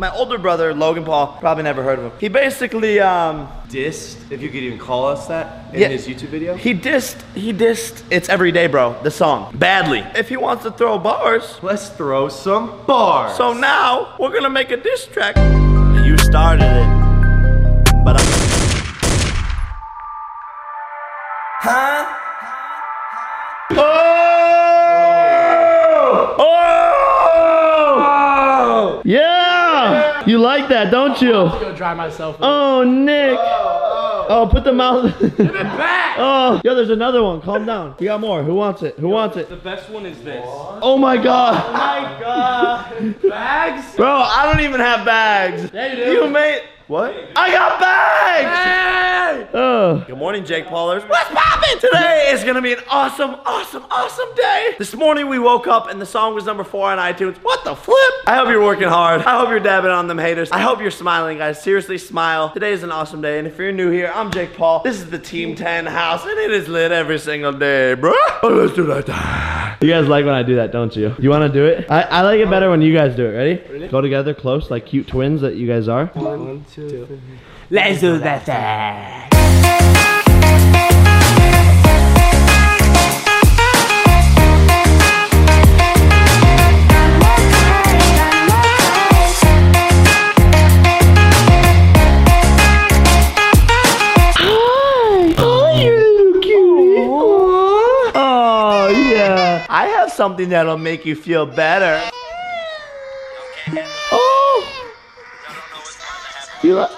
My older brother, Logan Paul, probably never heard of him. He basically, um, Dissed, if you could even call us that, in Yeah. his YouTube video. he dissed, he dissed It's Everyday Bro, the song, badly. If he wants to throw bars, Let's throw some bars. so now we're gonna make a diss track. You started it, but I'm. Huh? Oh! Oh! Yeah! You like that, don't you? I'm go dry myself. Oh, Nick. Oh, oh. oh, put the mouth. Give it back. Oh, yo, there's another one. Calm down. We got more. Who wants it? Who wants it? the best one is this. Oh my god. Oh my god. Bags? Bro, I don't even have bags. Yeah, you do. You made what? I got bags. Oh. Good morning, Jake Paulers. What's poppin'? Today is gonna be an awesome, awesome, awesome day. This morning we woke up and the song was number four on iTunes. What the flip? I hope you're working hard. I hope you're dabbing on them haters. I hope you're smiling, guys. Seriously, smile. Today is an awesome day, and if you're new here, I'm Jake Paul. This is the Team 10 house, and it is lit every single day, bro. Oh, let's do that. You guys like when I do that, don't you? You want to do it? I, I like it better when you guys do it. Ready? Go together close, like cute twins that you guys are. One, two, three. Let's do that. Something that'll make you feel better. Oh. You like?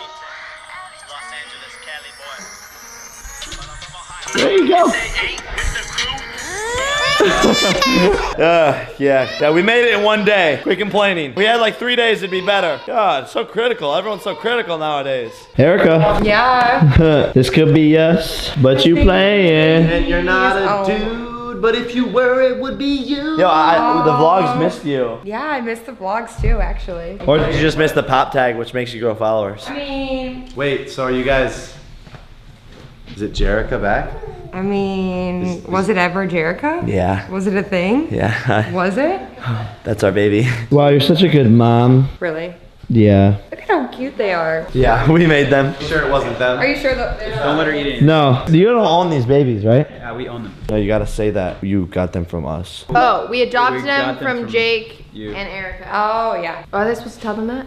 There you go. uh, yeah, yeah, we made it in one day. Quit complaining. We had like three days to be better. God, so critical. Everyone's so critical nowadays. Erika, Yeah. this could be us, but you playing. And you're not a Oh. Dude, but if you were, it would be you. Yo, I, the vlogs missed you. Yeah, I missed the vlogs too, actually. Or did you just miss the pop tag, which makes you grow followers? I mean, Wait, so are you guys? Is it Jerika back? I mean, was it ever Jericho? Yeah. Was it a thing? Yeah, Was it? that's our baby. Wow, you're such a good mom. Really? Yeah. Look at how cute they are. Yeah, we made them. Sure, it wasn't them. Are you sure that they're Don't let her eat it. No, you don't own these babies, right? Yeah, we own them. No, you gotta say that you got them from us. Oh, we adopted We them got them from, from Jake you. and Erika. Oh, yeah. Are they supposed to tell them that?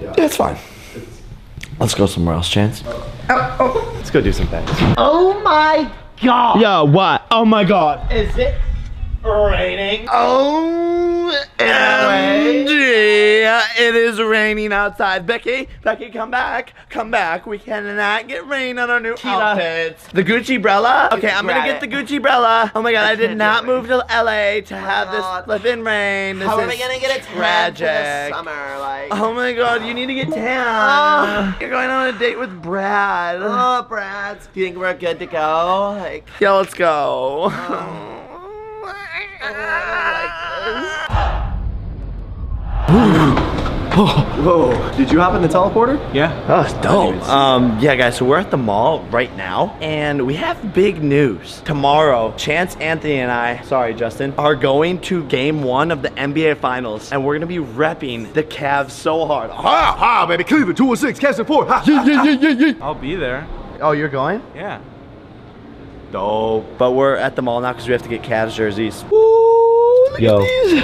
Yeah, It's fine. Let's go somewhere else, Chance. Oh, oh. oh. Let's go do some things. Oh my god! Yo, what? Oh my god. Is it raining? Oh, MG. It is raining outside. Becky, Becky, come back. Come back. We cannot get rain on our new outfits. The Gucci Brella? Okay, I'm gonna get the Gucci Brella. Oh my god, I did not move to LA to have this live in rain. This How am I gonna get a tragic. summer? Like, Oh my god, you need to get tan. You're going on a date with Brad. oh, Brad, do you think we're good to go? Like, Yeah, let's go. Oh. Oh, whoa, did you hop in the teleporter? Yeah. Oh, it's dope. Um, yeah, guys, so we're at the mall right now, and we have big news. Tomorrow, Chance, Anthony, and I, sorry, Justin, are going to game one of the NBA Finals, and we're gonna be repping the Cavs so hard. Ha, ha, baby, Cleveland, 206, Cavs and 4. Ha, Yeah, yeah, yeah, yeah, yeah. I'll be there. Oh, you're going? Yeah. Dope. But we're at the mall now because we have to get Cavs jerseys. Yo,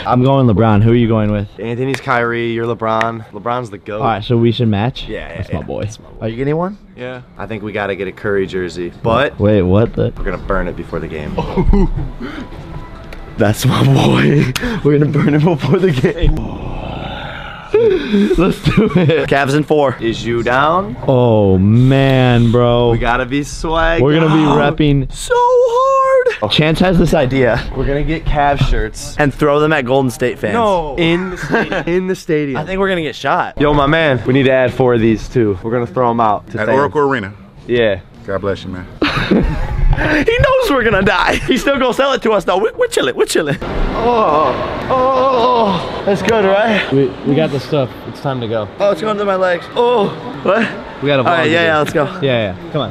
I'm going LeBron. Who are you going with? Anthony's Kyrie, you're LeBron. LeBron's the GOAT. All right, so we should match. Yeah, yeah, that's yeah. my boy. That's my boy. Are you getting one? Yeah. I think we gotta get a Curry jersey, but Wait, what the? we're gonna burn it before the game. That's my boy. We're gonna burn it before the game. Let's do it. Cavs in four. Is you down? Oh man, bro. We gotta be swag. We're gonna be out. repping so hard. Chance has this idea We're gonna get Cavs shirts. and throw them at Golden State fans. No, In the stadium. in the stadium. I think we're gonna get shot. Yo, my man, we need to add four of these too. We're gonna throw them out to At fans. Oracle Arena. Yeah. God bless you, man. He knows we're gonna die. He's still gonna sell it to us though. We're, we're chilling. We're chilling. Oh, oh, oh, that's good, right? We, we got the stuff. It's time to go. Oh, it's going to my legs. Oh, what? We got a vlog. All right, yeah, yeah, let's go. Yeah, yeah. Come on.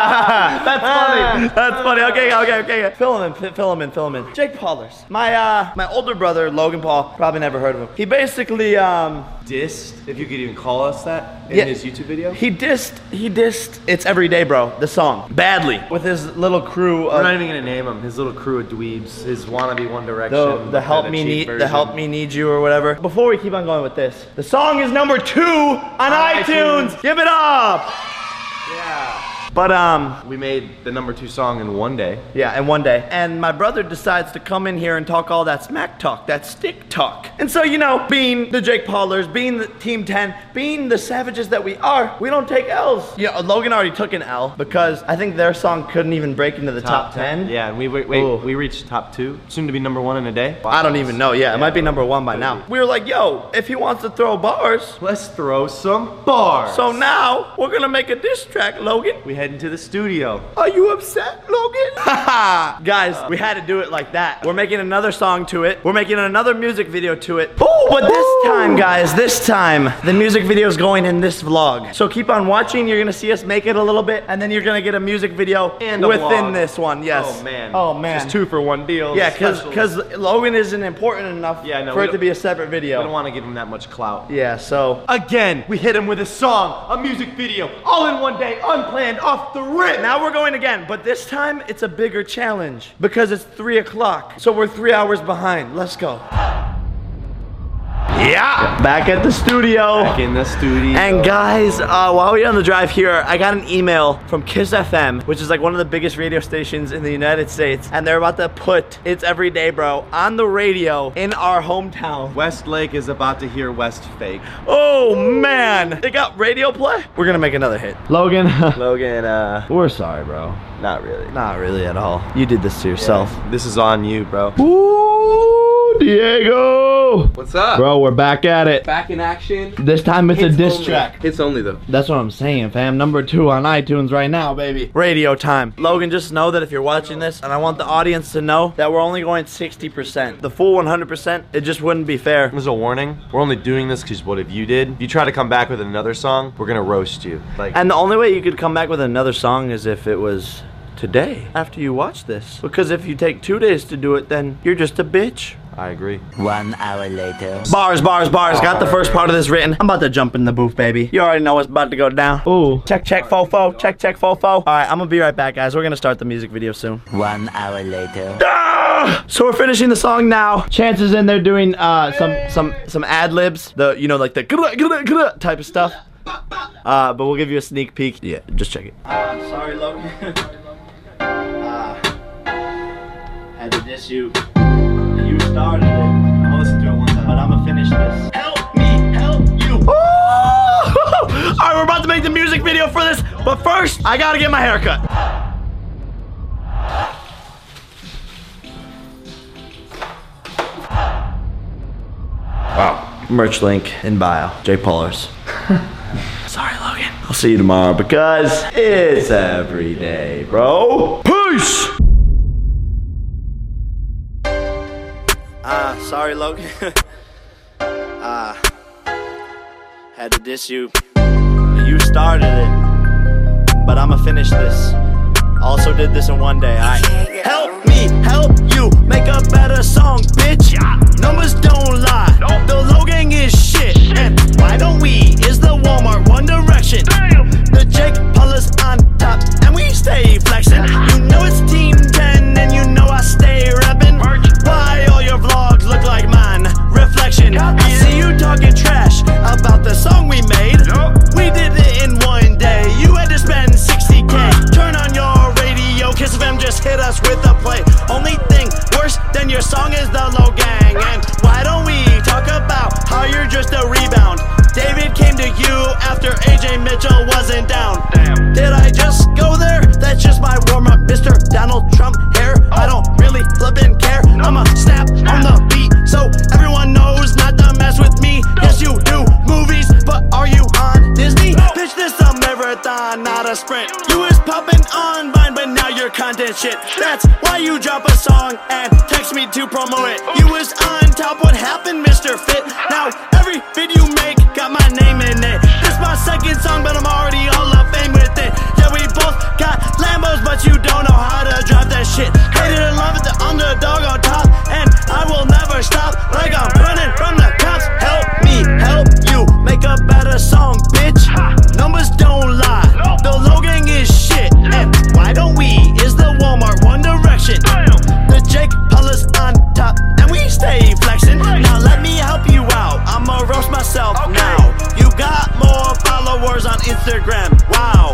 That's funny. That's funny. Okay, okay, okay. okay. Fill him in. Fill him in. Fill him in. Jake Paulers. My uh, my older brother Logan Paul. Probably never heard of him. He basically um, Dissed, if you could even call us that, in Yeah. his YouTube video. he dissed. He dissed. It's everyday, bro. The song badly with his little crew. We're not even gonna name him. His little crew of dweebs, his wannabe One Direction. the, the help me cheap need the help me need you or whatever. Before we keep on going with this, the song is number two on, iTunes. iTunes. Give it up. Yeah. But um, We made the number two song in one day. Yeah, in one day. And my brother decides to come in here and talk all that smack talk, that stick talk. And so, you know, being the Jake Paulers, being the Team 10, being the savages that we are, we don't take L's. Yeah, Logan already took an L because I think their song couldn't even break into the top, 10. Yeah, and we wait, wait we reached top two, soon to be number one in a day. I don't even know. Yeah, it might be number one by now. We were like, yo, if he wants to throw bars, Let's throw some bars. so now we're gonna make a diss track, Logan. we head into the studio. Are you upset, Logan? Guys, we had to do it like that. We're making another song to it. We're making another music video to it. Ooh, but this time, guys, this time, the music video is going in this vlog. So keep on watching. You're gonna see us make it a little bit, and then you're gonna get a music video And a within vlog. this one. Yes. Oh man. Oh man. Just two for one deal. Yeah, because because Logan isn't important enough Yeah, no, for it to be a separate video. we don't want to give him that much clout. yeah. So Again, we hit him with a song, a music video, all in one day, unplanned, off the rip. Now we're going again, but this time it's a bigger challenge because it's three o'clock. So we're three hours behind. Let's go. Yeah, back at the studio. Back in the studio. And guys, uh, while we're on the drive here, I got an email from Kiss FM, which is like one of the biggest radio stations in the United States, and they're about to put "It's Everyday, Bro" on the radio in our hometown. Westlake is about to hear West Fake. Oh man, they got radio play. We're gonna make another hit. Logan, Logan, uh, we're sorry, bro. not really. Not really at all. You did this to yourself. This is on you, bro. Ooh, Diego. What's up? Bro, we're back at it. Back in action. This time it's Hits a diss only. track. It's only though. That's what I'm saying, fam. Number two on iTunes right now, baby. Radio time. Logan, just know that if you're watching this, and I want the audience to know that we're only going 60%. The full 100%, it just wouldn't be fair. There's a warning. We're only doing this because what if you did? If you try to come back with another song, we're gonna roast you. Like, And the only way you could come back with another song is if it was today, after you watch this. Because if you take two days to do it, then you're just a bitch. I agree. One hour later. Bars, bars, bars. Got the first part of this written. I'm about to jump in the booth, baby. You already know what's about to go down. Ooh. Check, check, fofo. Check, check, fofo. All right, I'm gonna be right back, guys. We're gonna start the music video soon. One hour later. Ah! So we're finishing the song now. Chances in there doing uh, some some some ad libs. The you know like the type of stuff. Uh, but we'll give you a sneak peek. Yeah, just check it. Uh, sorry, Logan. uh, had to diss you. You started it. I'm gonna listen to it one time, but I'm gonna finish this. Help me, help you. All right, we're about to make the music video for this, but first I gotta get my hair cut. Wow. Merch link in bio. Jake Paulers. Sorry, Logan. I'll see you tomorrow because it's every day, bro. Peace! Sorry, Logan. Ah, had to diss you. You started it, but I'ma finish this. Also did this in one day. I help me, help you make a better song, bitch. Numbers don't lie. The Logan is shit. And why don't we? Play. Only thing worse than your song is the Logang. And why don't we talk about how you're just a rebound? David came to you after AJ Mitchell wasn't down. Damn. Did I just go there? That's just my warm up, Mr. Donald Trump hair. I don't really flippin' care. I'ma snap on the beat so everyone knows not to mess with me. Yes, you do movies, but are you on Disney? Bitch, this a marathon, not a sprint. You're shit. That's why you drop a song and text me to promote it. You was on top, what happened, Mr. Fit? Now every video you make got my name in it. This my second song, but I'm followers on Instagram. Wow.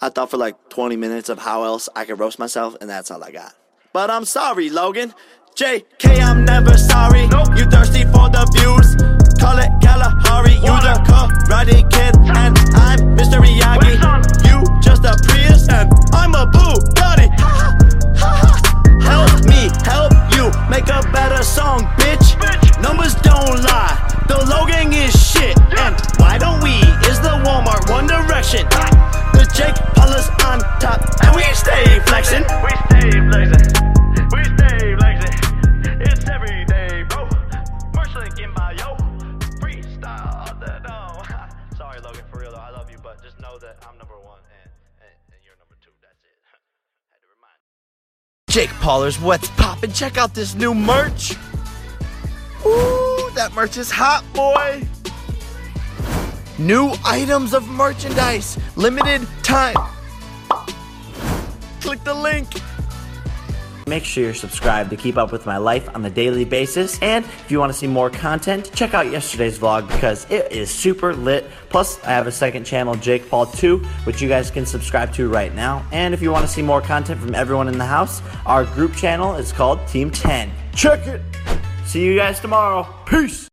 I thought for like 20 minutes of how else I could roast myself, and that's all I got. But I'm sorry, Logan. JK, I'm never sorry. You thirsty for the views? Call it Kalahari. You the karate kid, and I'm Mr. Miyagi. You just a Prius, and I'm a Bugatti. Jake Paulers, what's poppin'? Check out this new merch. Ooh, that merch is hot, boy. New items of merchandise, limited time. Click the link. Make sure you're subscribed to keep up with my life on a daily basis. And if you want to see more content, check out yesterday's vlog because it is super lit. Plus, I have a second channel, Jake Paul 2, which you guys can subscribe to right now. And if you want to see more content from everyone in the house, our group channel is called Team 10. Check it. See you guys tomorrow. Peace.